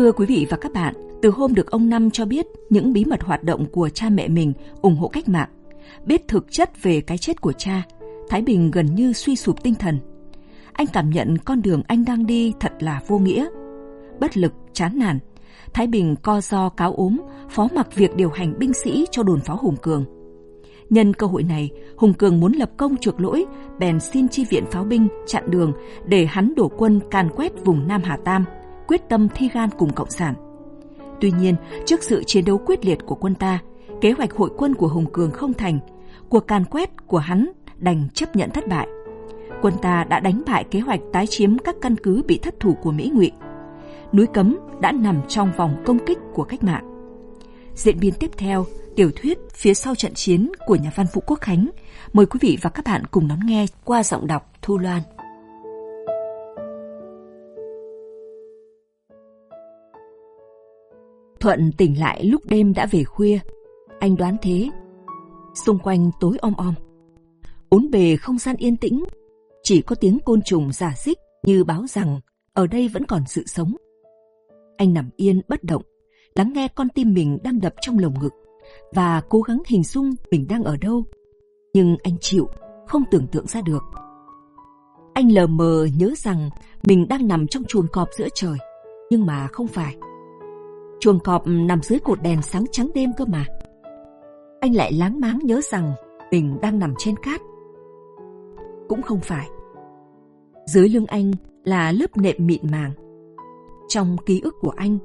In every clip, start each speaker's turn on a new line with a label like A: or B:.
A: Thưa quý vị và các bạn, từ hôm được ông Năm cho biết những bí mật hoạt động của cha mẹ mình ủng hộ cách mạng, biết thực chất về cái chết của cha, Thái Bình gần như suy sụp tinh thần. Anh cảm nhận con đường anh đang đi thật là vô nghĩa. Bất lực, chán nản, Thái Bình co do cáo ốm, phó mặc việc điều hành binh sĩ cho đồn pháo Hùng Cường. Nhân cơ hội này, Hùng Cường muốn lập công chuộc lỗi, bèn xin chi viện pháo binh chặn đường để hắn đổ quân can quét vùng Nam Hà Tam, quyết tâm thi gan cùng Cộng sản. Tuy nhiên, trước sự chiến đấu quyết liệt của quân ta, kế hoạch hội quân của Hùng Cường không thành, cuộc can quét của hắn đành chấp nhận thất bại. Quân ta đã đánh bại kế hoạch tái chiếm các căn cứ bị thất thủ của Mỹ ngụy. Núi Cấm đã nằm trong vòng công kích của cách mạng. Diễn biến tiếp theo, tiểu thuyết Phía sau trận chiến của nhà văn Vũ Quốc Khánh. Mời quý vị và các bạn cùng đón nghe qua giọng đọc Thu Loan. Thuận tỉnh lại lúc đêm đã về khuya. Anh đoán thế. Xung quanh tối om om. Bốn bề không gian yên tĩnh. Chỉ có tiếng côn trùng giả dích như báo rằng ở đây vẫn còn sự sống. Anh nằm yên bất động, lắng nghe con tim mình đang đập trong lồng ngực và cố gắng hình dung mình đang ở đâu. Nhưng anh chịu, không tưởng tượng ra được. Anh lờ mờ nhớ rằng mình đang nằm trong chuồng cọp giữa trời, nhưng mà không phải. Chuồng cọp nằm dưới cột đèn sáng trắng đêm cơ mà. Anh lại láng máng nhớ rằng mình đang nằm trên cát. Cũng không phải. Dưới lưng anh là lớp nệm mịn màng. Trong ký ức của anh,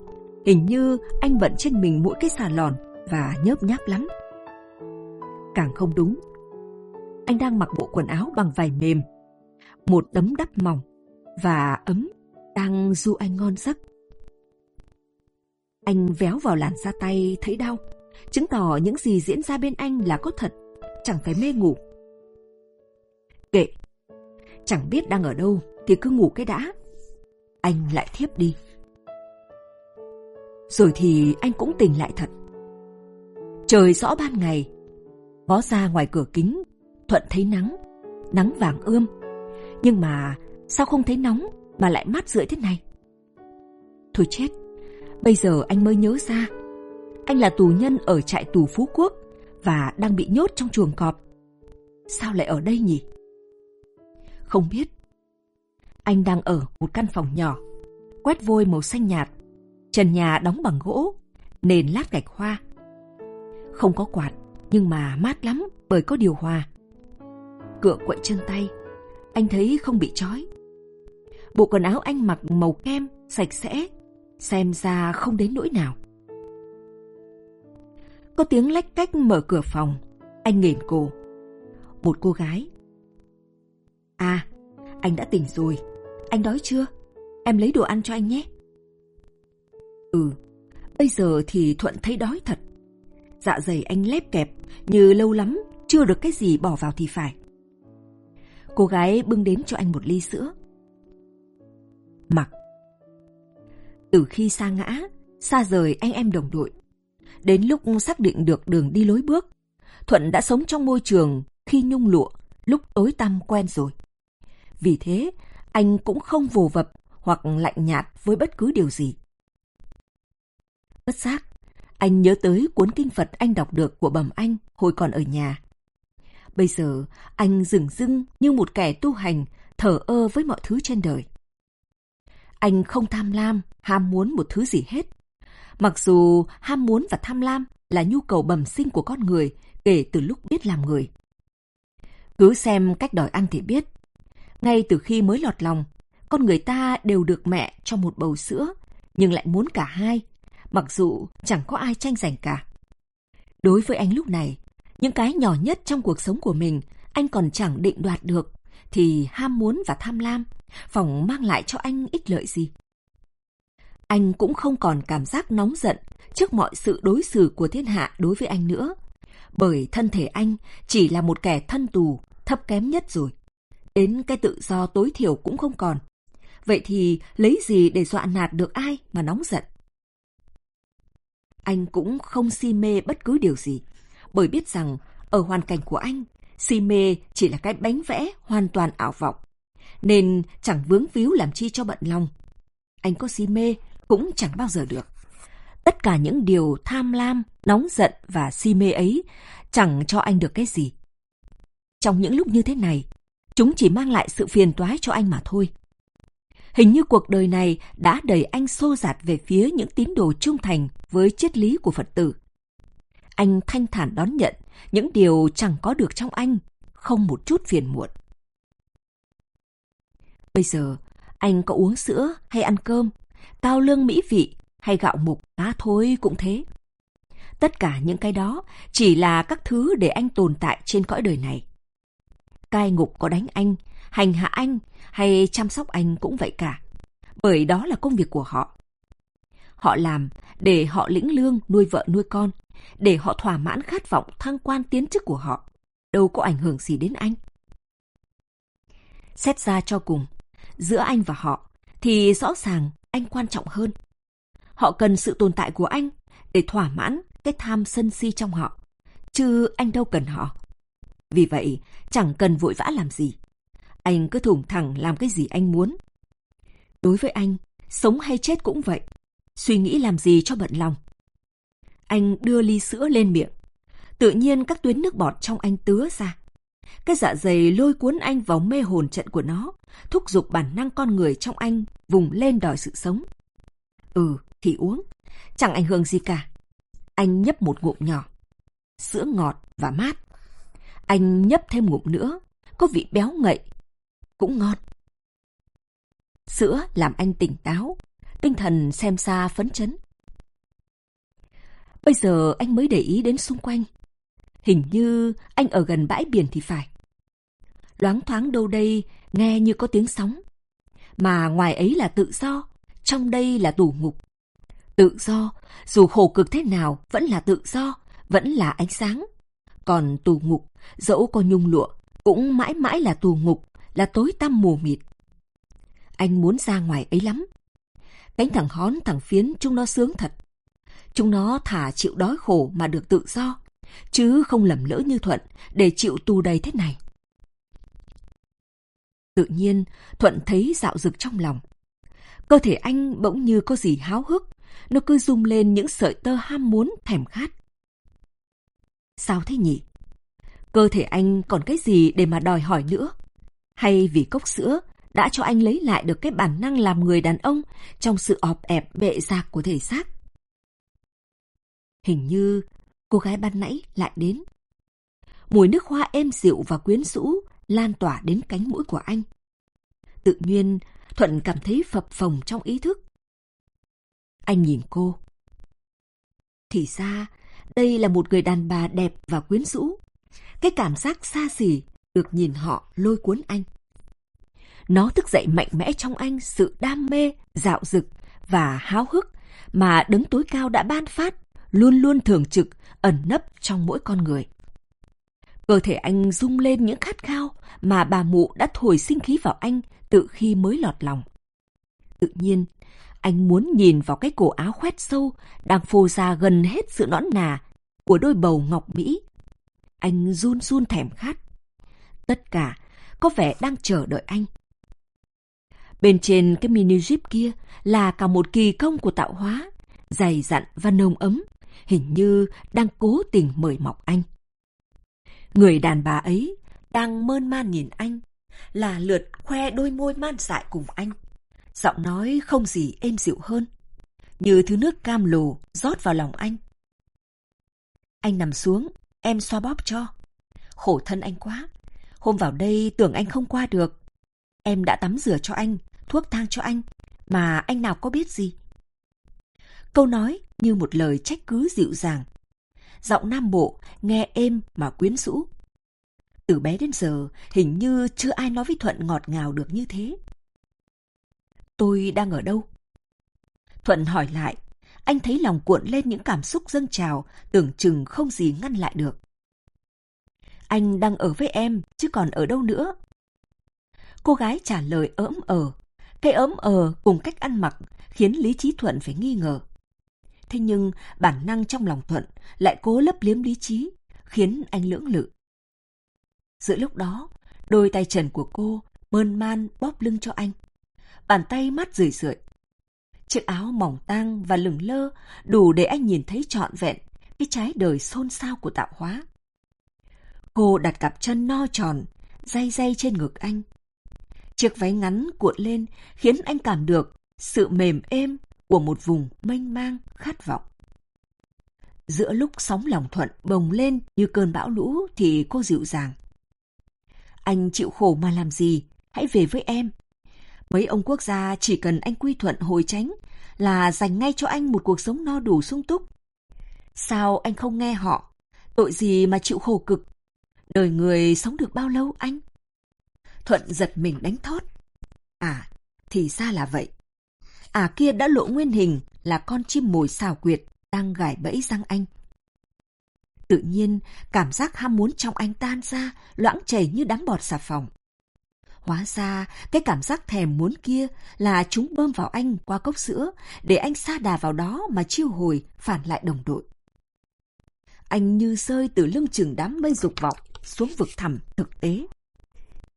A: hình như anh vẫn trên mình mỗi cái xà lòn và nhớp nháp lắm. Càng không đúng. Anh đang mặc bộ quần áo bằng vải mềm, một tấm đắp mỏng và ấm đang du anh ngon giấc. Anh véo vào làn da tay thấy đau, chứng tỏ những gì diễn ra bên anh là có thật, chẳng phải mê ngủ. Kệ, chẳng biết đang ở đâu thì cứ ngủ cái đã. Anh lại thiếp đi. Rồi thì anh cũng tỉnh lại thật. Trời rõ ban ngày. Ngó ra ngoài cửa kính, Thuận thấy nắng, nắng vàng ươm. Nhưng mà sao không thấy nóng mà lại mát rượi thế này? Thôi chết, bây giờ anh mới nhớ ra. Anh là tù nhân ở trại tù Phú Quốc và đang bị nhốt trong chuồng cọp. Sao lại ở đây nhỉ? Không biết. Anh đang ở một căn phòng nhỏ, quét vôi màu xanh nhạt, trần nhà đóng bằng gỗ, nền lát gạch hoa không có quạt, nhưng mà mát lắm bởi có điều hòa. Cựa quậy chân tay, anh thấy không bị trói. Bộ quần áo anh mặc màu kem, sạch sẽ, xem ra không đến nỗi nào. Có tiếng lách cách mở cửa phòng, anh nghển cổ. Một cô gái. À, anh đã tỉnh rồi. Anh đói chưa? Em lấy đồ ăn cho anh nhé. Ừ, bây giờ thì Thuận thấy đói thật. Dạ dày anh lép kẹp, như lâu lắm chưa được cái gì bỏ vào thì phải. Cô gái bưng đến cho anh một ly sữa. Mặc. Từ khi xa ngã, xa rời anh em đồng đội, đến lúc xác định được đường đi lối bước, Thuận đã sống trong môi trường khi nhung lụa, lúc tối tăm quen rồi. Vì thế, anh cũng không vồ vập hoặc lạnh nhạt với bất cứ điều gì. Bất giác, anh nhớ tới cuốn kinh Phật anh đọc được của bẩm anh hồi còn ở nhà. Bây giờ, anh dừng dưng như một kẻ tu hành, thở ơ với mọi thứ trên đời. Anh không tham lam, ham muốn một thứ gì hết. Mặc dù ham muốn và tham lam là nhu cầu bẩm sinh của con người kể từ lúc biết làm người. Cứ xem cách đòi ăn thì biết. Ngay từ khi mới lọt lòng, con người ta đều được mẹ cho một bầu sữa, nhưng lại muốn cả hai mặc dù chẳng có ai tranh giành cả. Đối với anh lúc này, những cái nhỏ nhất trong cuộc sống của mình anh còn chẳng định đoạt được, thì ham muốn và tham lam, phòng mang lại cho anh ích lợi gì. Anh cũng không còn cảm giác nóng giận trước mọi sự đối xử của thiên hạ đối với anh nữa, bởi thân thể anh chỉ là một kẻ thân tù, thấp kém nhất rồi. Đến cái tự do tối thiểu cũng không còn. Vậy thì lấy gì để dọa nạt được ai mà nóng giận? anh cũng không si mê bất cứ điều gì, bởi biết rằng ở hoàn cảnh của anh, si mê chỉ là cái bánh vẽ hoàn toàn ảo vọng, nên chẳng vướng víu làm chi cho bận lòng. Anh có si mê cũng chẳng bao giờ được. Tất cả những điều tham lam, nóng giận và si mê ấy chẳng cho anh được cái gì. Trong những lúc như thế này, chúng chỉ mang lại sự phiền toái cho anh mà thôi. Hình như cuộc đời này đã đẩy anh xô dạt về phía những tín đồ trung thành với triết lý của Phật tử. Anh thanh thản đón nhận những điều chẳng có được trong anh, không một chút phiền muộn. Bây giờ, anh có uống sữa hay ăn cơm, cao lương mỹ vị hay gạo mục cá thối cũng thế. Tất cả những cái đó chỉ là các thứ để anh tồn tại trên cõi đời này. Cai ngục có đánh anh, hành hạ anh hay chăm sóc anh cũng vậy cả. Bởi đó là công việc của họ. Họ làm để họ lĩnh lương nuôi vợ nuôi con, để họ thỏa mãn khát vọng thăng quan tiến chức của họ. Đâu có ảnh hưởng gì đến anh. Xét ra cho cùng, giữa anh và họ thì rõ ràng anh quan trọng hơn. Họ cần sự tồn tại của anh để thỏa mãn cái tham sân si trong họ, chứ anh đâu cần họ. Vì vậy, chẳng cần vội vã làm gì. Anh cứ thủng thẳng làm cái gì anh muốn. Đối với anh, sống hay chết cũng vậy. Suy nghĩ làm gì cho bận lòng. Anh đưa ly sữa lên miệng. Tự nhiên các tuyến nước bọt trong anh tứa ra. Cái dạ dày lôi cuốn anh vào mê hồn trận của nó, thúc giục bản năng con người trong anh vùng lên đòi sự sống. Ừ, thì uống. Chẳng ảnh hưởng gì cả. Anh nhấp một ngụm nhỏ. Sữa ngọt và mát. Anh nhấp thêm ngụm nữa, có vị béo ngậy. Cũng ngon. Sữa làm anh tỉnh táo, tinh thần xem xa phấn chấn. Bây giờ anh mới để ý đến xung quanh. Hình như anh ở gần bãi biển thì phải. Loáng thoáng đâu đây nghe như có tiếng sóng. Mà ngoài ấy là tự do, trong đây là tù ngục. Tự do, dù khổ cực thế nào vẫn là tự do, vẫn là ánh sáng. Còn tù ngục, dẫu có nhung lụa, cũng mãi mãi là tù ngục, là tối tăm mù mịt. Anh muốn ra ngoài ấy lắm. Cánh thằng hón thằng phiến chúng nó sướng thật. Chúng nó thả chịu đói khổ mà được tự do, chứ không lầm lỡ như Thuận để chịu tù đầy thế này. Tự nhiên, Thuận thấy dạo rực trong lòng. Cơ thể anh bỗng như có gì háo hức, nó cứ rung lên những sợi tơ ham muốn thèm khát. Sao thế nhỉ? Cơ thể anh còn cái gì để mà đòi hỏi nữa? Hay vì cốc sữa đã cho anh lấy lại được cái bản năng làm người đàn ông trong sự ọp ẹp bệ rạc của thể xác? Hình như cô gái ban nãy lại đến. Mùi nước hoa êm dịu và quyến rũ lan tỏa đến cánh mũi của anh. Tự nhiên, Thuận cảm thấy phập phồng trong ý thức. Anh nhìn cô. Thì ra, đây là một người đàn bà đẹp và quyến rũ. Cái cảm giác xa xỉ được nhìn họ lôi cuốn anh. Nó thức dậy mạnh mẽ trong anh sự đam mê, dạo dực và háo hức mà đấng tối cao đã ban phát, luôn luôn thường trực, ẩn nấp trong mỗi con người. Cơ thể anh rung lên những khát khao mà bà mụ đã thổi sinh khí vào anh từ khi mới lọt lòng. Tự nhiên, anh muốn nhìn vào cái cổ áo khoét sâu đang phô ra gần hết sự nõn nà của đôi bầu ngọc Mỹ. Anh run run thèm khát. Tất cả có vẻ đang chờ đợi anh. Bên trên cái mini jeep kia là cả một kỳ công của tạo hóa, dày dặn và nồng ấm, hình như đang cố tình mời mọc anh. Người đàn bà ấy đang mơn man nhìn anh, là lượt khoe đôi môi man dại cùng anh. Giọng nói không gì êm dịu hơn, như thứ nước cam lồ rót vào lòng anh. Anh nằm xuống, em xoa bóp cho. Khổ thân anh quá, hôm vào đây tưởng anh không qua được. Em đã tắm rửa cho anh, thuốc thang cho anh, mà anh nào có biết gì. Câu nói như một lời trách cứ dịu dàng. Giọng Nam Bộ nghe êm mà quyến rũ. Từ bé đến giờ, hình như chưa ai nói với Thuận ngọt ngào được như thế. Tôi đang ở đâu? Thuận hỏi lại, anh thấy lòng cuộn lên những cảm xúc dâng trào, tưởng chừng không gì ngăn lại được. Anh đang ở với em, chứ còn ở đâu nữa? Cô gái trả lời ỡm ờ. Cái ỡm ờ cùng cách ăn mặc khiến Lý Trí Thuận phải nghi ngờ. Thế nhưng bản năng trong lòng Thuận lại cố lấp liếm lý trí, khiến anh lưỡng lự. Giữa lúc đó, đôi tay trần của cô mơn man bóp lưng cho anh. Bàn tay mắt rười rượi. Chiếc áo mỏng tang và lửng lơ đủ để anh nhìn thấy trọn vẹn cái trái đời xôn xao của tạo hóa. Cô đặt cặp chân no tròn, day day trên ngực anh. Chiếc váy ngắn cuộn lên khiến anh cảm được sự mềm êm của một vùng mênh mang khát vọng. Giữa lúc sóng lòng thuận bồng lên như cơn bão lũ thì cô dịu dàng. Anh chịu khổ mà làm gì, hãy về với em. Mấy ông quốc gia chỉ cần anh quy thuận hồi tránh là dành ngay cho anh một cuộc sống no đủ sung túc. Sao anh không nghe họ? Tội gì mà chịu khổ cực? Đời người sống được bao lâu anh? Thuận giật mình đánh thót. À, thì ra là vậy. À kia đã lộ nguyên hình là con chim mồi xào quyệt đang gài bẫy răng anh. Tự nhiên, cảm giác ham muốn trong anh tan ra, loãng chảy như đám bọt xà phòng. Hóa ra, cái cảm giác thèm muốn kia là chúng bơm vào anh qua cốc sữa để anh xa đà vào đó mà chiêu hồi phản lại đồng đội. Anh như rơi từ lưng chừng đám mây dục vọng xuống vực thẳm thực tế.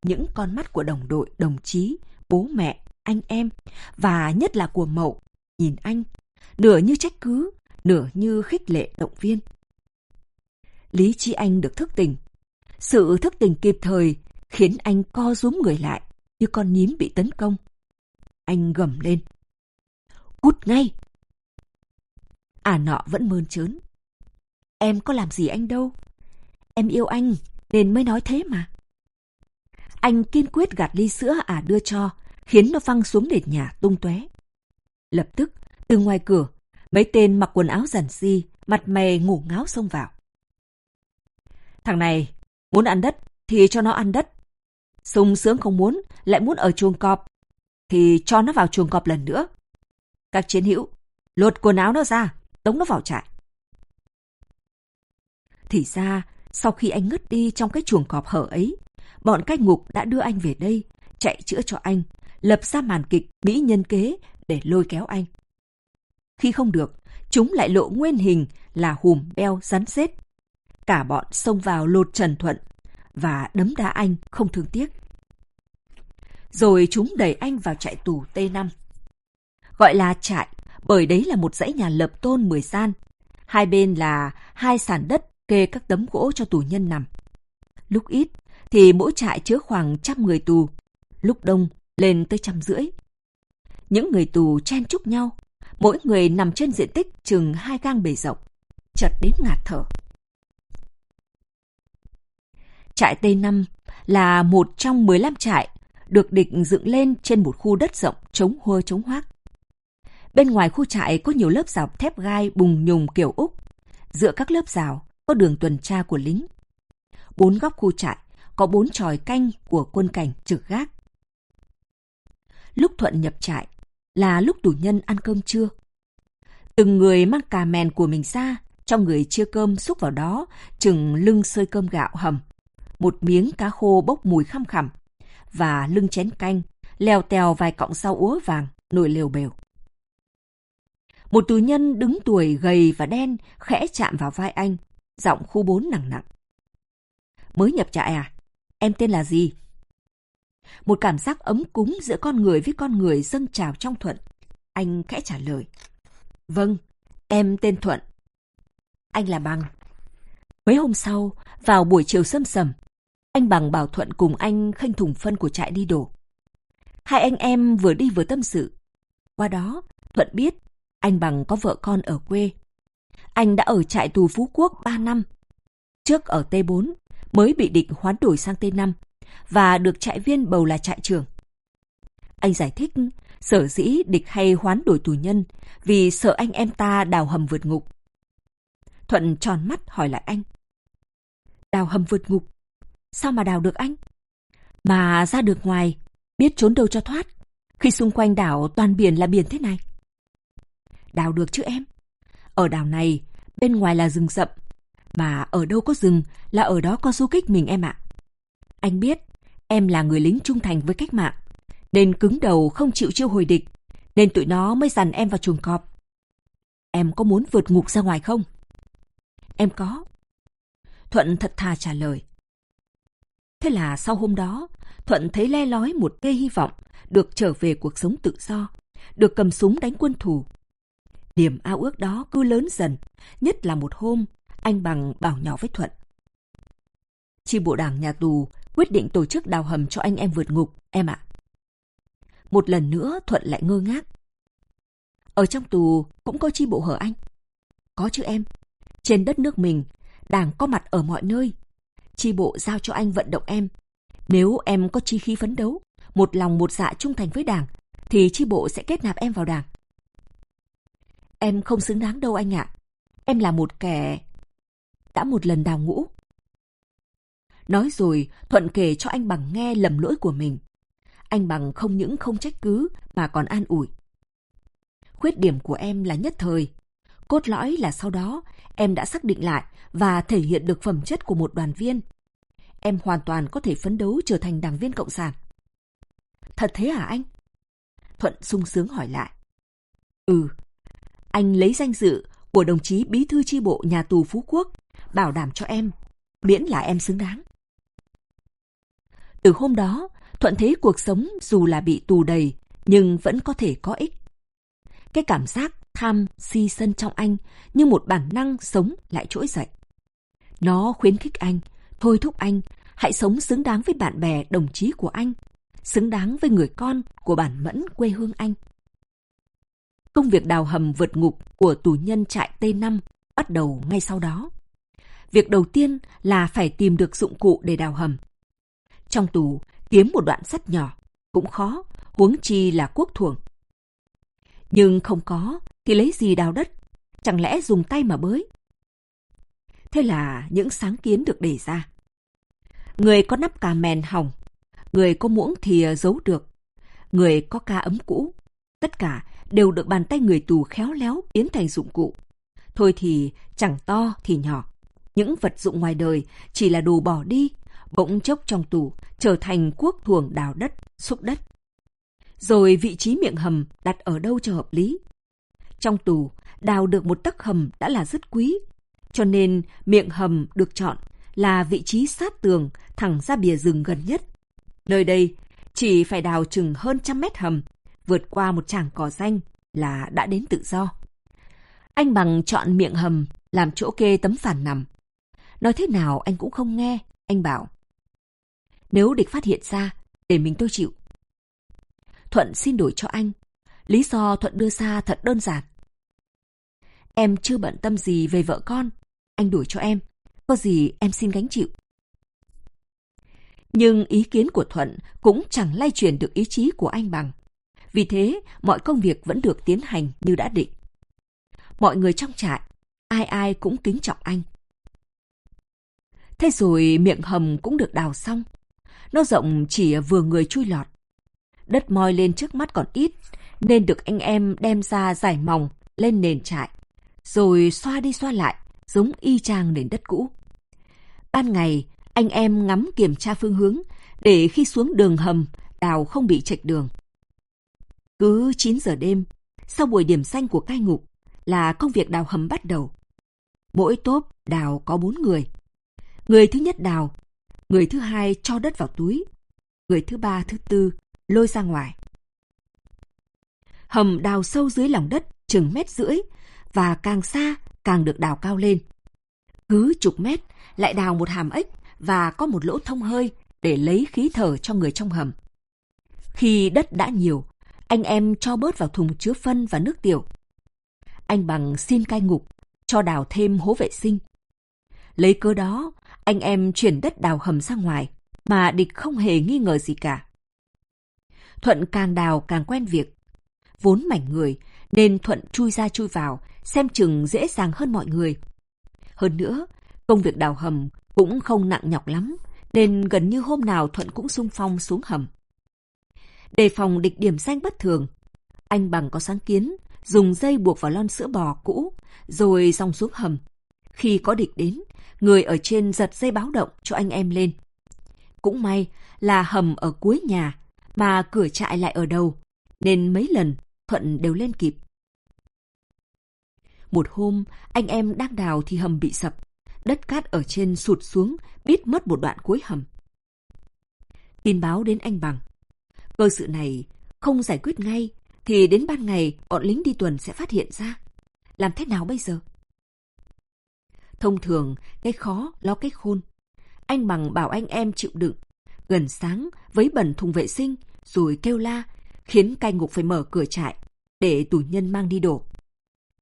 A: Những con mắt của đồng đội, đồng chí, bố mẹ, anh em và nhất là của Mậu nhìn anh, nửa như trách cứ, nửa như khích lệ động viên. Lý trí anh được thức tỉnh. Sự thức tỉnh kịp thời khiến anh co rúm người lại như con nhím bị tấn công. Anh gầm lên. Cút ngay! À nọ vẫn mơn trớn. Em có làm gì anh đâu. Em yêu anh nên mới nói thế mà. Anh kiên quyết gạt ly sữa à đưa cho, khiến nó văng xuống nền nhà tung tóe. Lập tức, từ ngoài cửa, mấy tên mặc quần áo giản di, mặt mày ngủ ngáo xông vào. Thằng này, muốn ăn đất thì cho nó ăn đất. sung sướng không muốn, lại muốn ở chuồng cọp, thì cho nó vào chuồng cọp lần nữa. Các chiến hữu, lột quần áo nó ra, tống nó vào trại. Thì ra, sau khi anh ngất đi trong cái chuồng cọp hở ấy, bọn cai ngục đã đưa anh về đây, chạy chữa cho anh, lập ra màn kịch mỹ nhân kế để lôi kéo anh. Khi không được, chúng lại lộ nguyên hình là hùm beo rắn rết. Cả bọn xông vào lột Trần Thuận và đấm đá anh không thương tiếc. Rồi chúng đẩy anh vào trại tù T5. Gọi là trại bởi đấy là một dãy nhà lập tôn mười gian. Hai bên là hai sàn đất kê các tấm gỗ cho tù nhân nằm. Lúc ít thì mỗi trại chứa khoảng trăm người tù, lúc đông lên tới trăm rưỡi. Những người tù chen chúc nhau, mỗi người nằm trên diện tích chừng hai gang bề rộng, chật đến ngạt thở. Trại Tây Năm là một trong 15 trại được địch dựng lên trên một khu đất rộng chống hua chống hoác. Bên ngoài khu trại có nhiều lớp rào thép gai bùng nhùng kiểu Úc. Giữa các lớp rào có đường tuần tra của lính. Bốn góc khu trại có bốn tròi canh của quân cảnh trực gác. Lúc Thuận nhập trại là lúc tù nhân ăn cơm trưa. Từng người mang cà mèn của mình ra, trong người chia cơm xúc vào đó, chừng lưng sơi cơm gạo hầm, một miếng cá khô bốc mùi khăm khẳm và lưng chén canh, leo tèo vài cọng rau úa vàng, nổi lều bều. Một tù nhân đứng tuổi gầy và đen khẽ chạm vào vai anh, giọng khu bốn nặng nặng. Mới nhập trại à? Em tên là gì? Một cảm giác ấm cúng giữa con người với con người dâng trào trong Thuận. Anh khẽ trả lời. Vâng, em tên Thuận. Anh là Bằng. Mấy hôm sau, vào buổi chiều sâm sầm, anh Bằng bảo Thuận cùng anh khênh thùng phân của trại đi đổ. Hai anh em vừa đi vừa tâm sự. Qua đó, Thuận biết anh Bằng có vợ con ở quê. Anh đã ở trại tù Phú Quốc 3 năm. Trước ở T4, mới bị địch hoán đổi sang T5 và được trại viên bầu là trại trưởng. Anh giải thích sở dĩ địch hay hoán đổi tù nhân vì sợ anh em ta đào hầm vượt ngục. Thuận tròn mắt hỏi lại anh. Đào hầm vượt ngục? Sao mà đào được anh? Mà ra được ngoài, biết trốn đâu cho thoát, khi xung quanh đảo toàn biển là biển thế này. Đào được chứ em. Ở đảo này, bên ngoài là rừng rậm, mà ở đâu có rừng là ở đó có du kích mình em ạ. Anh biết, em là người lính trung thành với cách mạng, nên cứng đầu không chịu chiêu hồi địch, nên tụi nó mới dằn em vào chuồng cọp. Em có muốn vượt ngục ra ngoài không? Em có. Thuận thật thà trả lời. Thế là sau hôm đó, Thuận thấy le lói một tia hy vọng được trở về cuộc sống tự do, được cầm súng đánh quân thù. Niềm ao ước đó cứ lớn dần, nhất là một hôm, anh Bằng bảo nhỏ với Thuận. Chi bộ đảng nhà tù quyết định tổ chức đào hầm cho anh em vượt ngục, em ạ. Một lần nữa Thuận lại ngơ ngác. Ở trong tù cũng có chi bộ hở anh. Có chứ em. Trên đất nước mình, đảng có mặt ở mọi nơi. Chi bộ giao cho anh vận động em. Nếu em có chi khí phấn đấu, một lòng một dạ trung thành với đảng, thì chi bộ sẽ kết nạp em vào đảng. Em không xứng đáng đâu anh ạ. Em là một kẻ đã một lần đào ngũ. Nói rồi, Thuận kể cho anh Bằng nghe lầm lỗi của mình. Anh Bằng không những không trách cứ mà còn an ủi. Khuyết điểm của em là nhất thời. Cốt lõi là sau đó em đã xác định lại và thể hiện được phẩm chất của một đoàn viên. Em hoàn toàn có thể phấn đấu trở thành đảng viên cộng sản. Thật thế hả anh? Thuận sung sướng hỏi lại. Ừ, anh lấy danh dự của đồng chí bí thư chi bộ nhà tù Phú Quốc, bảo đảm cho em, miễn là em xứng đáng. Từ hôm đó, Thuận thấy cuộc sống dù là bị tù đầy, nhưng vẫn có thể có ích. Cái cảm giác tham, si sân trong anh như một bản năng sống lại trỗi dậy. Nó khuyến khích anh, thôi thúc anh, hãy sống xứng đáng với bạn bè, đồng chí của anh, xứng đáng với người con của bản mẫn quê hương anh. Công việc đào hầm vượt ngục của tù nhân trại T5 bắt đầu ngay sau đó. Việc đầu tiên là phải tìm được dụng cụ để đào hầm. Trong tù, kiếm một đoạn sắt nhỏ cũng khó, huống chi là quốc thuồng. Nhưng không có thì lấy gì đào đất, chẳng lẽ dùng tay mà bới? Thế là những sáng kiến được đề ra. Người có nắp cà mèn hỏng, người có muỗng thì giấu được, người có ca ấm cũ, tất cả đều được bàn tay người tù khéo léo biến thành dụng cụ. Thôi thì chẳng to thì nhỏ. Những vật dụng ngoài đời chỉ là đồ bỏ đi, bỗng chốc trong tù trở thành quốc thuồng đào đất, xúc đất. Rồi vị trí miệng hầm đặt ở đâu cho hợp lý. Trong tù, đào được một tấc hầm đã là rất quý, cho nên miệng hầm được chọn là vị trí sát tường thẳng ra bìa rừng gần nhất. Nơi đây chỉ phải đào chừng hơn trăm mét hầm vượt qua một tràng cỏ xanh là đã đến tự do. Anh bằng chọn miệng hầm làm chỗ kê tấm phản nằm. Nói thế nào anh cũng không nghe, anh bảo. Nếu địch phát hiện ra, để mình tôi chịu. Thuận xin đổi cho anh. Lý do Thuận đưa ra thật đơn giản. Em chưa bận tâm gì về vợ con. Anh đổi cho em. Có gì em xin gánh chịu. Nhưng ý kiến của Thuận cũng chẳng lay chuyển được ý chí của anh bằng. Vì thế, mọi công việc vẫn được tiến hành như đã định. Mọi người trong trại, ai ai cũng kính trọng anh. Thế rồi miệng hầm cũng được đào xong. Nó rộng chỉ vừa người chui lọt. Đất moi lên trước mắt còn ít, nên được anh em đem ra giải mỏng lên nền trại, rồi xoa đi xoa lại, giống y chang nền đất cũ. Ban ngày, anh em ngắm kiểm tra phương hướng, để khi xuống đường hầm, đào không bị chệch đường. Cứ 9 giờ đêm, sau buổi điểm xanh của cai ngục, là công việc đào hầm bắt đầu. Mỗi tốp đào có 4 người. Người thứ nhất đào, người thứ hai cho đất vào túi, người thứ ba, thứ tư lôi ra ngoài. Hầm đào sâu dưới lòng đất chừng mét rưỡi và càng xa càng được đào cao lên. Cứ chục mét lại đào một hàm ếch và có một lỗ thông hơi để lấy khí thở cho người trong hầm. Khi đất đã nhiều, anh em cho bớt vào thùng chứa phân và nước tiểu. Anh bằng xin cai ngục, cho đào thêm hố vệ sinh. Lấy cớ đó, anh em chuyển đất đào hầm ra ngoài, mà địch không hề nghi ngờ gì cả. Thuận càng đào càng quen việc. Vốn mảnh người, nên Thuận chui ra chui vào, xem chừng dễ dàng hơn mọi người. Hơn nữa, công việc đào hầm cũng không nặng nhọc lắm, nên gần như hôm nào Thuận cũng sung phong xuống hầm. Đề phòng địch điểm danh bất thường, anh bằng có sáng kiến, dùng dây buộc vào lon sữa bò cũ, rồi dòng xuống hầm. Khi có địch đến, người ở trên giật dây báo động cho anh em lên. Cũng may là hầm ở cuối nhà, mà cửa trại lại ở đầu, nên mấy lần Thuận đều lên kịp. Một hôm, anh em đang đào thì hầm bị sập. Đất cát ở trên sụt xuống, biết mất một đoạn cuối hầm. Tin báo đến anh Bằng. Cơ sự này không giải quyết ngay, thì đến ban ngày bọn lính đi tuần sẽ phát hiện ra. Làm thế nào bây giờ? Thông thường, cái khó lo cái khôn. Anh bằng bảo anh em chịu đựng. Gần sáng, với bẩn thùng vệ sinh, rồi kêu la, khiến cai ngục phải mở cửa trại, để tù nhân mang đi đổ.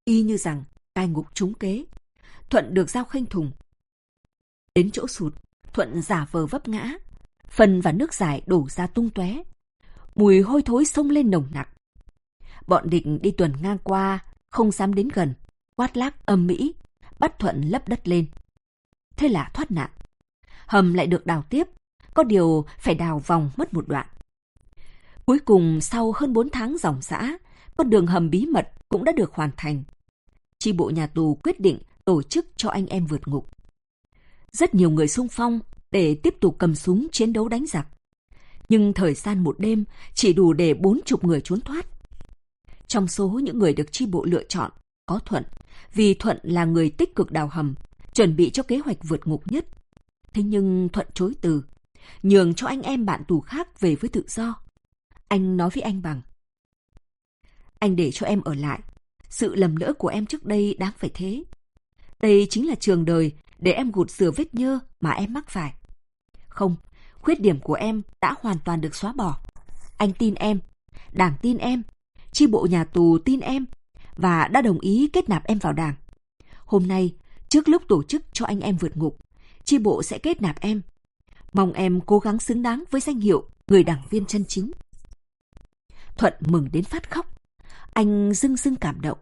A: Y như rằng cai ngục trúng kế. Thuận được giao khênh thùng. Đến chỗ sụt, Thuận giả vờ vấp ngã. Phần và nước giải đổ ra tung tóe. Mùi hôi thối sông lên nồng nặc. Bọn địch đi tuần ngang qua, không dám đến gần, quát lác âm mỹ, bắt Thuận lấp đất lên. Thế là thoát nạn. Hầm lại được đào tiếp, có điều phải đào vòng mất một đoạn. Cuối cùng, sau hơn 4 tháng dòng xã, con đường hầm bí mật cũng đã được hoàn thành. Chi bộ nhà tù quyết định tổ chức cho anh em vượt ngục. Rất nhiều người sung phong để tiếp tục cầm súng chiến đấu đánh giặc. Nhưng thời gian một đêm chỉ đủ để bốn chục người trốn thoát. Trong số những người được chi bộ lựa chọn, có Thuận, vì Thuận là người tích cực đào hầm, chuẩn bị cho kế hoạch vượt ngục nhất. Thế nhưng Thuận chối từ, nhường cho anh em bạn tù khác về với tự do. Anh nói với anh bằng. Anh để cho em ở lại. Sự lầm lỡ của em trước đây đáng phải thế. Đây chính là trường đời để em gụt rửa vết nhơ mà em mắc phải. Không, khuyết điểm của em đã hoàn toàn được xóa bỏ. Anh tin em, đảng tin em, chi bộ nhà tù tin em và đã đồng ý kết nạp em vào đảng. Hôm nay, trước lúc tổ chức cho anh em vượt ngục, chi bộ sẽ kết nạp em. Mong em cố gắng xứng đáng với danh hiệu người đảng viên chân chính. Thuận mừng đến phát khóc. Anh dưng dưng cảm động.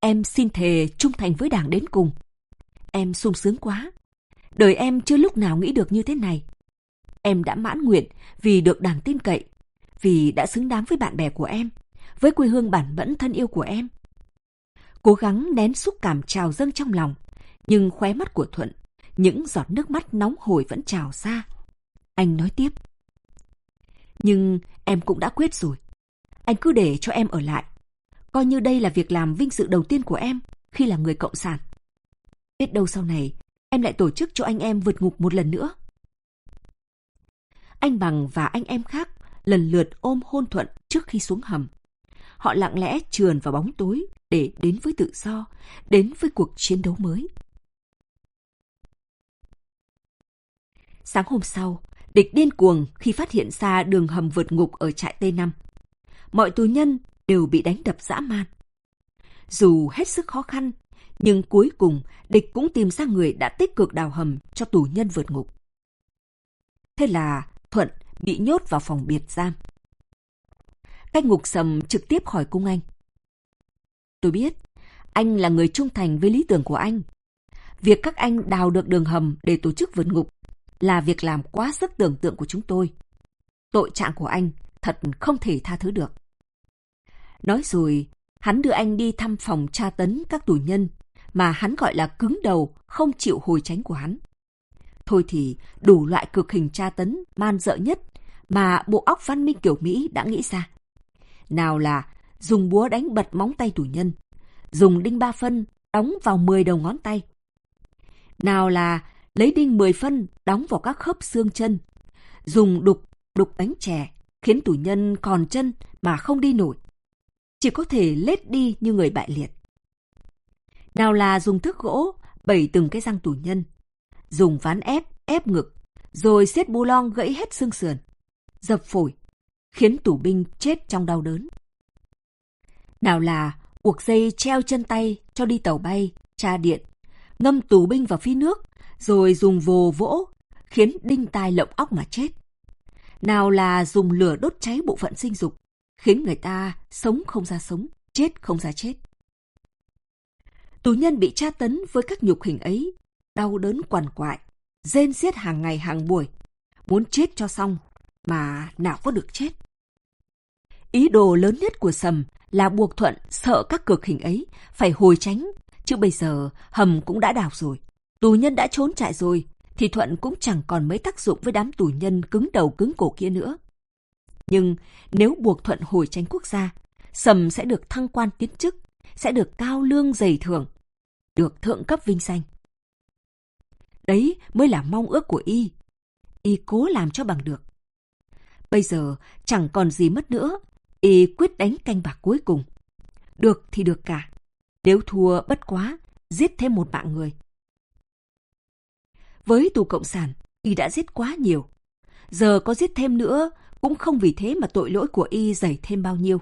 A: Em xin thề trung thành với đảng đến cùng. Em sung sướng quá. Đời em chưa lúc nào nghĩ được như thế này. Em đã mãn nguyện vì được đảng tin cậy, vì đã xứng đáng với bạn bè của em, với quê hương bản mẫn thân yêu của em. Cố gắng nén xúc cảm trào dâng trong lòng, nhưng khóe mắt của Thuận, những giọt nước mắt nóng hổi vẫn trào ra. Anh nói tiếp. Nhưng em cũng đã quyết rồi. Anh cứ để cho em ở lại. Coi như đây là việc làm vinh dự đầu tiên của em khi là người cộng sản. Biết đâu sau này, em lại tổ chức cho anh em vượt ngục một lần nữa. Anh Bằng và anh em khác lần lượt ôm hôn thuận trước khi xuống hầm. Họ lặng lẽ trườn vào bóng tối để đến với tự do, đến với cuộc chiến đấu mới. Sáng hôm sau, địch điên cuồng khi phát hiện ra đường hầm vượt ngục ở trại T5. Mọi tù nhân đều bị đánh đập dã man. Dù hết sức khó khăn, nhưng cuối cùng địch cũng tìm ra người đã tích cực đào hầm cho tù nhân vượt ngục. Thế là Thuận bị nhốt vào phòng biệt giam. Cách ngục sầm trực tiếp hỏi cung anh. Tôi biết, anh là người trung thành với lý tưởng của anh. Việc các anh đào được đường hầm để tổ chức vượt ngục là việc làm quá sức tưởng tượng của chúng tôi. Tội trạng của anh thật không thể tha thứ được. Nói rồi, hắn đưa anh đi thăm phòng tra tấn các tù nhân mà hắn gọi là cứng đầu, không chịu hồi tránh của hắn. Thôi thì đủ loại cực hình tra tấn man dợ nhất mà bộ óc văn minh kiểu Mỹ đã nghĩ ra. Nào là dùng búa đánh bật móng tay tù nhân, dùng đinh ba phân đóng vào 10 đầu ngón tay. Nào là lấy đinh 10 phân đóng vào các khớp xương chân, dùng đục đục bánh chè khiến tù nhân còn chân mà không đi nổi. Chỉ có thể lết đi như người bại liệt. Nào là dùng thước gỗ bẩy từng cái răng tù nhân, dùng ván ép ép ngực, rồi xiết bu lon gãy hết xương sườn, dập phổi, khiến tù binh chết trong đau đớn. Nào là buộc dây treo chân tay cho đi tàu bay, tra điện, ngâm tù binh vào phi nước, rồi dùng vồ vỗ, khiến đinh tai lộng óc mà chết. Nào là dùng lửa đốt cháy bộ phận sinh dục, khiến người ta sống không ra sống, chết không ra chết. Tù nhân bị tra tấn với các nhục hình ấy, đau đớn quằn quại, rên xiết hàng ngày hàng buổi, muốn chết cho xong, mà nào có được chết. Ý đồ lớn nhất của Sầm là buộc Thuận sợ các cực hình ấy phải hồi tránh, chứ bây giờ hầm cũng đã đào rồi, tù nhân đã trốn chạy rồi, thì Thuận cũng chẳng còn mấy tác dụng với đám tù nhân cứng đầu cứng cổ kia nữa. Nhưng nếu buộc Thuận hồi tránh quốc gia, Sầm sẽ được thăng quan tiến chức, sẽ được cao lương dày thưởng, được thượng cấp vinh danh. Đấy mới là mong ước của y. Y cố làm cho bằng được. Bây giờ chẳng còn gì mất nữa, y quyết đánh canh bạc cuối cùng. Được thì được cả. Nếu thua bất quá, giết thêm một mạng người. Với tù cộng sản, y đã giết quá nhiều. Giờ có giết thêm nữa, cũng không vì thế mà tội lỗi của y dày thêm bao nhiêu.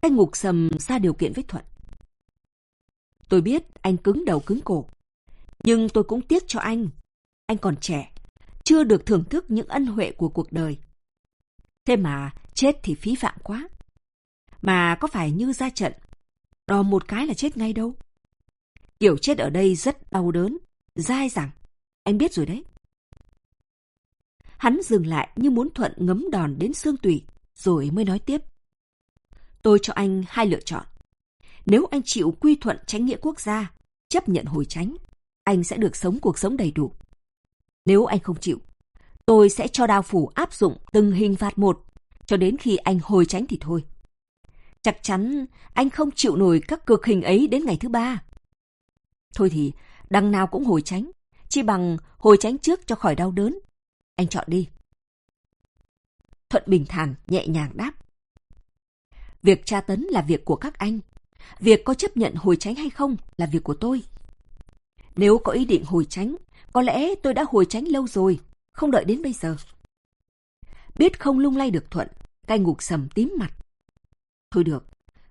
A: Canh ngục sầm ra điều kiện với Thuận. Tôi biết anh cứng đầu cứng cổ, nhưng tôi cũng tiếc cho anh. Anh còn trẻ, chưa được thưởng thức những ân huệ của cuộc đời. Thế mà chết thì phí phạm quá. Mà có phải như ra trận, đò một cái là chết ngay đâu. Kiểu chết ở đây rất đau đớn, dai dẳng. Anh biết rồi đấy. Hắn dừng lại như muốn Thuận ngấm đòn đến xương tủy, rồi mới nói tiếp. Tôi cho anh hai lựa chọn. Nếu anh chịu quy thuận tránh nghĩa quốc gia, chấp nhận hồi tránh, anh sẽ được sống cuộc sống đầy đủ. Nếu anh không chịu, tôi sẽ cho đao phủ áp dụng từng hình phạt một, cho đến khi anh hồi tránh thì thôi. Chắc chắn anh không chịu nổi các cực hình ấy đến ngày thứ ba. Thôi thì, đằng nào cũng hồi tránh, chỉ bằng hồi tránh trước cho khỏi đau đớn. Anh chọn đi. Thuận bình thản, nhẹ nhàng đáp. Việc tra tấn là việc của các anh. Việc có chấp nhận hồi tránh hay không là việc của tôi. Nếu có ý định hồi tránh, có lẽ tôi đã hồi tránh lâu rồi, không đợi đến bây giờ. Biết không lung lay được Thuận, cai ngục sầm tím mặt. Thôi được,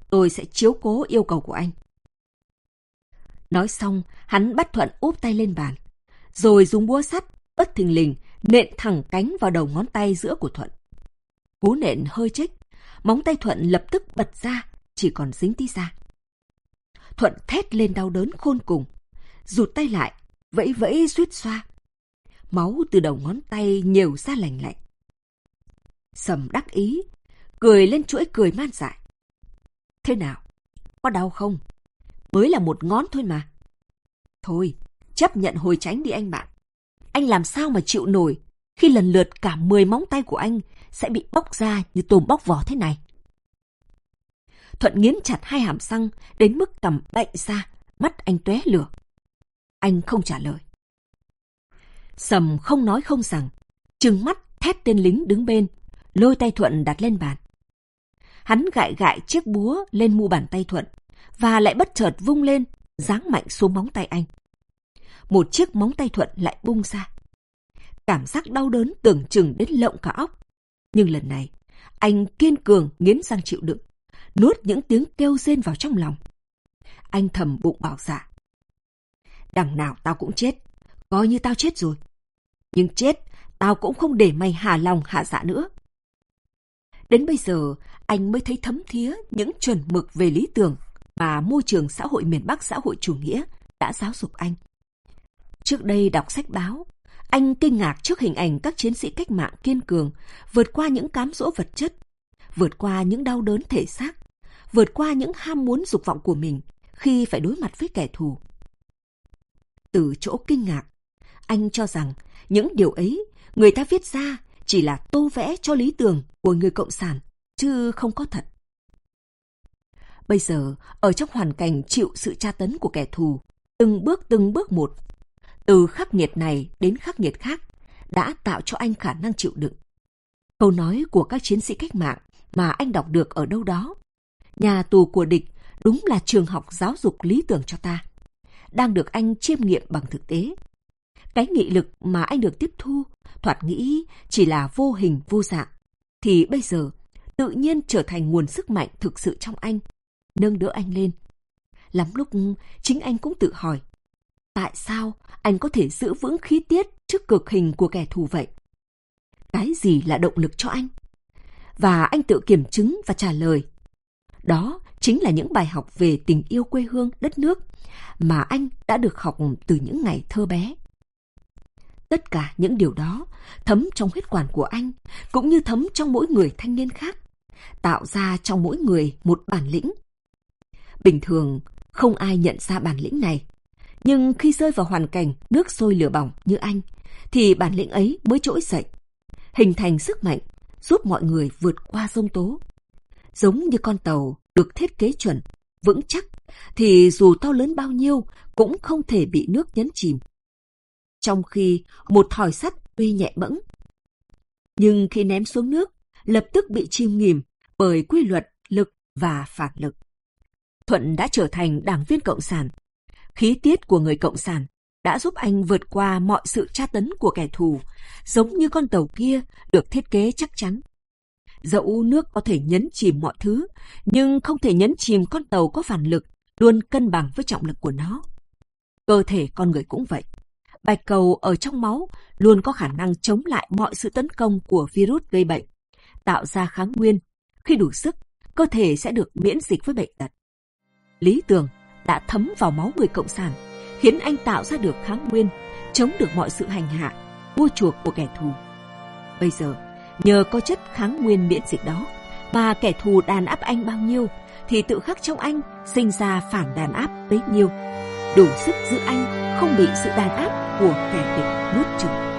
A: tôi sẽ chiếu cố yêu cầu của anh. Nói xong, hắn bắt Thuận úp tay lên bàn, rồi dùng búa sắt, bất thình lình, nện thẳng cánh vào đầu ngón tay giữa của Thuận. Cú nện hơi chích, móng tay Thuận lập tức bật ra, chỉ còn dính tí ra. Thuận thét lên đau đớn khôn cùng, rụt tay lại, vẫy vẫy suýt xoa. Máu từ đầu ngón tay nhiều ra lành lạnh. Sầm đắc ý, cười lên chuỗi cười man dại. Thế nào? Có đau không? Mới là một ngón thôi mà. Thôi, chấp nhận hồi tránh đi anh bạn. Anh làm sao mà chịu nổi khi lần lượt cả 10 móng tay của anh sẽ bị bóc ra như tôm bóc vỏ thế này. Thuận nghiến chặt hai hàm răng đến mức cầm bệnh ra, mắt anh tóe lửa. Anh không trả lời. Sầm không nói không rằng, trừng mắt thét tên lính đứng bên, lôi tay Thuận đặt lên bàn. Hắn gại gại chiếc búa lên mu bàn tay Thuận, và lại bất chợt vung lên, giáng mạnh xuống móng tay anh. Một chiếc móng tay Thuận lại bung ra. Cảm giác đau đớn tưởng chừng đến lộng cả óc. Nhưng lần này, anh kiên cường nghiến răng chịu đựng, nuốt những tiếng kêu rên vào trong lòng. Anh thầm bụng bảo dạ. Đằng nào tao cũng chết, coi như tao chết rồi. Nhưng chết, tao cũng không để mày hà lòng hạ dạ nữa. Đến bây giờ, anh mới thấy thấm thía những chuẩn mực về lý tưởng mà môi trường xã hội miền Bắc xã hội chủ nghĩa đã giáo dục anh. Trước đây đọc sách báo, anh kinh ngạc trước hình ảnh các chiến sĩ cách mạng kiên cường, vượt qua những cám dỗ vật chất, vượt qua những đau đớn thể xác, vượt qua những ham muốn dục vọng của mình khi phải đối mặt với kẻ thù. Từ chỗ kinh ngạc, anh cho rằng những điều ấy người ta viết ra chỉ là tô vẽ cho lý tưởng của người cộng sản, chứ không có thật. Bây giờ, ở trong hoàn cảnh chịu sự tra tấn của kẻ thù, từng bước từng bước một, từ khắc nghiệt này đến khắc nghiệt khác, đã tạo cho anh khả năng chịu đựng. Câu nói của các chiến sĩ cách mạng mà anh đọc được ở đâu đó. Nhà tù của địch đúng là trường học giáo dục lý tưởng cho ta. Đang được anh chiêm nghiệm bằng thực tế. Cái nghị lực mà anh được tiếp thu, thoạt nghĩ chỉ là vô hình vô dạng, thì bây giờ tự nhiên trở thành nguồn sức mạnh thực sự trong anh, nâng đỡ anh lên. Lắm lúc chính anh cũng tự hỏi, tại sao anh có thể giữ vững khí tiết trước cực hình của kẻ thù vậy? Cái gì là động lực cho anh? Và anh tự kiểm chứng và trả lời. Đó chính là những bài học về tình yêu quê hương, đất nước mà anh đã được học từ những ngày thơ bé. Tất cả những điều đó thấm trong huyết quản của anh, cũng như thấm trong mỗi người thanh niên khác, tạo ra trong mỗi người một bản lĩnh. Bình thường, không ai nhận ra bản lĩnh này. Nhưng khi rơi vào hoàn cảnh nước sôi lửa bỏng như anh, thì bản lĩnh ấy mới trỗi dậy, hình thành sức mạnh, giúp mọi người vượt qua sông tố. Giống như con tàu được thiết kế chuẩn, vững chắc, thì dù to lớn bao nhiêu cũng không thể bị nước nhấn chìm trong khi một thỏi sắt tuy nhẹ bẫng. Nhưng khi ném xuống nước, lập tức bị chìm nghỉm bởi quy luật lực và phản lực. Thuận đã trở thành đảng viên Cộng sản. Khí tiết của người Cộng sản đã giúp anh vượt qua mọi sự tra tấn của kẻ thù, giống như con tàu kia được thiết kế chắc chắn. Dẫu nước có thể nhấn chìm mọi thứ, nhưng không thể nhấn chìm con tàu có phản lực, luôn cân bằng với trọng lực của nó. Cơ thể con người cũng vậy. Bạch cầu ở trong máu luôn có khả năng chống lại mọi sự tấn công của virus gây bệnh, tạo ra kháng nguyên. Khi đủ sức, cơ thể sẽ được miễn dịch với bệnh tật. Lý tưởng đã thấm vào máu người Cộng sản, khiến anh tạo ra được kháng nguyên, chống được mọi sự hành hạ, mua chuộc của kẻ thù. Bây giờ, nhờ có chất kháng nguyên miễn dịch đó, mà kẻ thù đàn áp anh bao nhiêu, thì tự khắc trong anh sinh ra phản đàn áp bấy nhiêu đủ sức giữ anh không bị sự đàn áp của kẻ địch nuốt chửng.